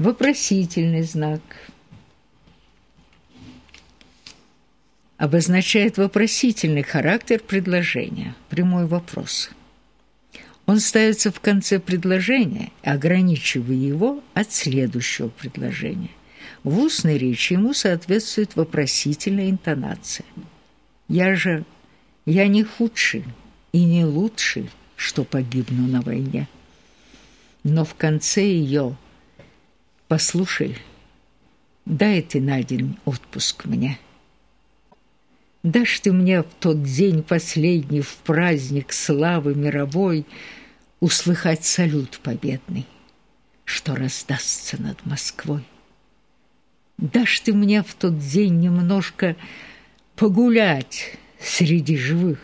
Вопросительный знак обозначает вопросительный характер предложения, прямой вопрос. Он ставится в конце предложения, ограничивая его от следующего предложения. В устной речи ему соответствует вопросительная интонация. «Я же, я не худший и не лучший, что погибну на войне». Но в конце ее «Послушай, дай ты на день отпуск мне». Дашь ты мне в тот день последний, в праздник славы мировой, Услыхать салют победный, что раздастся над Москвой. Дашь ты мне в тот день немножко погулять среди живых.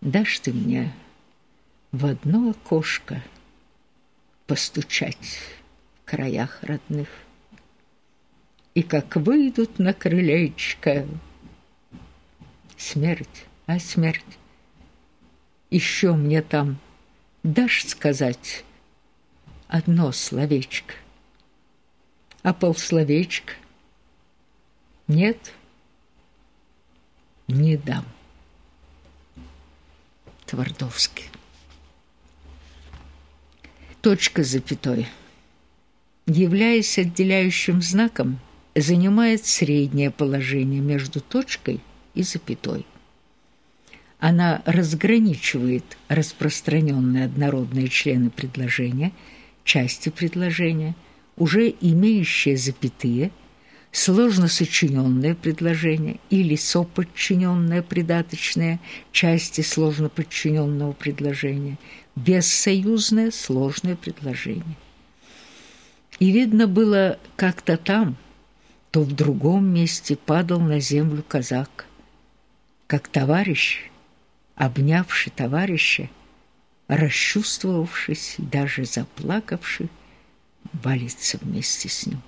Дашь ты мне в одно окошко постучать краях родных. И как выйдут на крылечко. Смерть, а смерть, еще мне там дашь сказать одно словечко, а полсловечка нет, не дам. Твардовский. Точка запятой, являясь отделяющим знаком, занимает среднее положение между точкой и запятой. Она разграничивает распространенные однородные члены предложения, части предложения, уже имеющие запятые, сложно сочиненное предложение или соподчиненное придаточное части сложно подчиненного предложения – бессоюзное сложное предложение. И видно было как-то там, то в другом месте падал на землю казак, как товарищ, обнявший товарища, расчувствовавшись даже заплакавший, валится вместе с ним.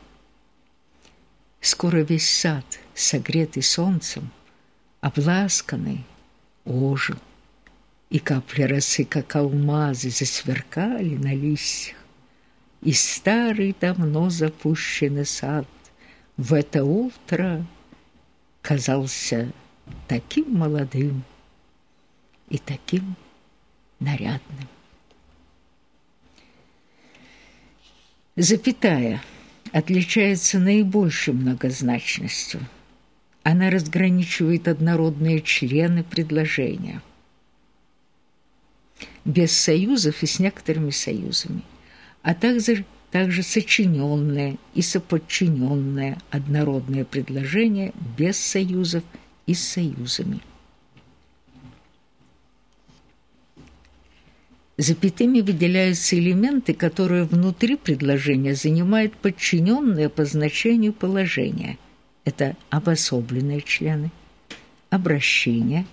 Скоро весь сад, согретый солнцем, обласканный, ожил и капли росы, как алмазы, засверкали на листьях. И старый давно запущенный сад в это утро казался таким молодым и таким нарядным. Запятая отличается наибольшей многозначностью. Она разграничивает однородные члены предложения – без союзов и с некоторыми союзами, а также, также сочиненное и соподчиненное однородное предложение без союзов и с союзами. Запятыми выделяются элементы, которые внутри предложения занимают подчиненное по значению положение. Это обособленные члены, обращения,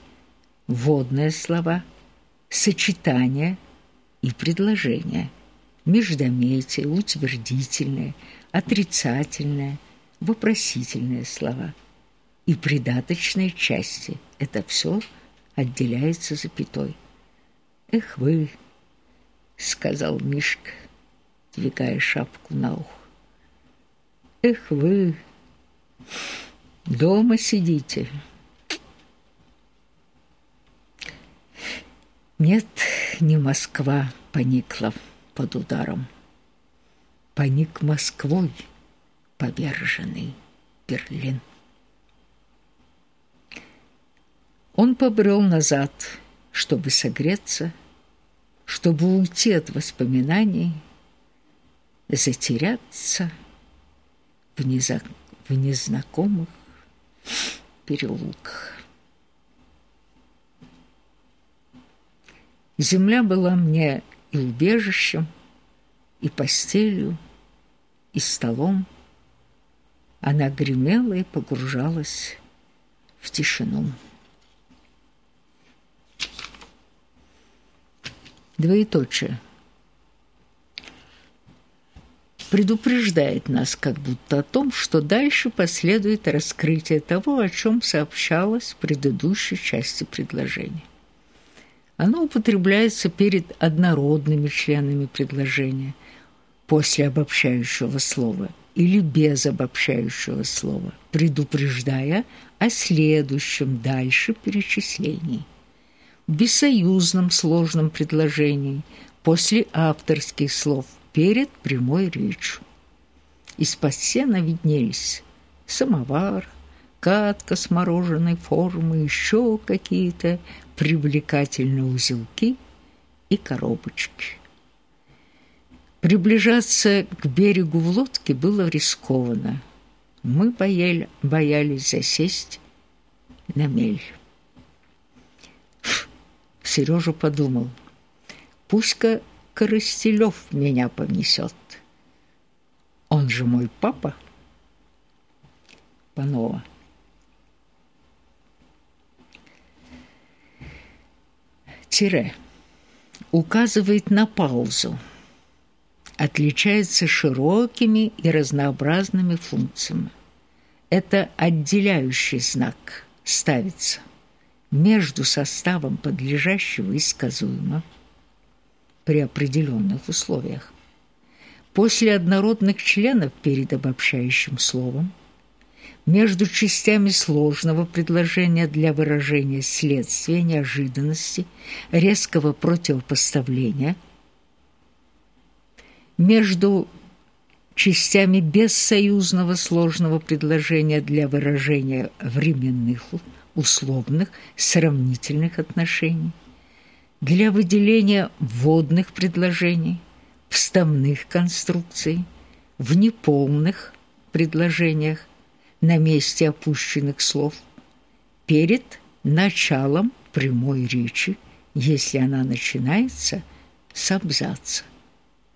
вводные слова – сочетания и предложения, междометие, утвердительное, отрицательное, вопросительные слова и придаточные части. Это все отделяется запятой. «Эх вы!» — сказал Мишка, двигая шапку на ухо. «Эх вы! Дома сидите!» Нет, не Москва поникла под ударом. Поник Москвой поверженный Берлин. Он побрел назад, чтобы согреться, чтобы уйти от воспоминаний, затеряться в, неза... в незнакомых переулках. Земля была мне и убежищем, и постелью, и столом. Она гремела и погружалась в тишину. Двоеточие. Предупреждает нас как будто о том, что дальше последует раскрытие того, о чем сообщалось в предыдущей части предложения. Оно употребляется перед однородными членами предложения, после обобщающего слова или без обобщающего слова, предупреждая о следующем дальше перечислении. В бессоюзном сложном предложении после авторских слов перед прямой речью. Из-под сена виднелись самовар, катка с мороженой формы, еще какие-то привлекательные узелки и коробочки. Приближаться к берегу в лодке было рискованно. Мы бояли, боялись засесть на мель. Сережа подумал, пусть-ка Коростелёв меня понесет. Он же мой папа. Панова. Тире. Указывает на паузу. Отличается широкими и разнообразными функциями. Это отделяющий знак ставится между составом подлежащего и сказуемого при определенных условиях. После однородных членов перед обобщающим словом между частями сложного предложения для выражения следствия, неожиданности, резкого противопоставления, между частями бессоюзного сложного предложения для выражения временных, условных, сравнительных отношений, для выделения вводных предложений, вставных конструкций, в неполных предложениях, на месте опущенных слов перед началом прямой речи, если она начинается с абзаца.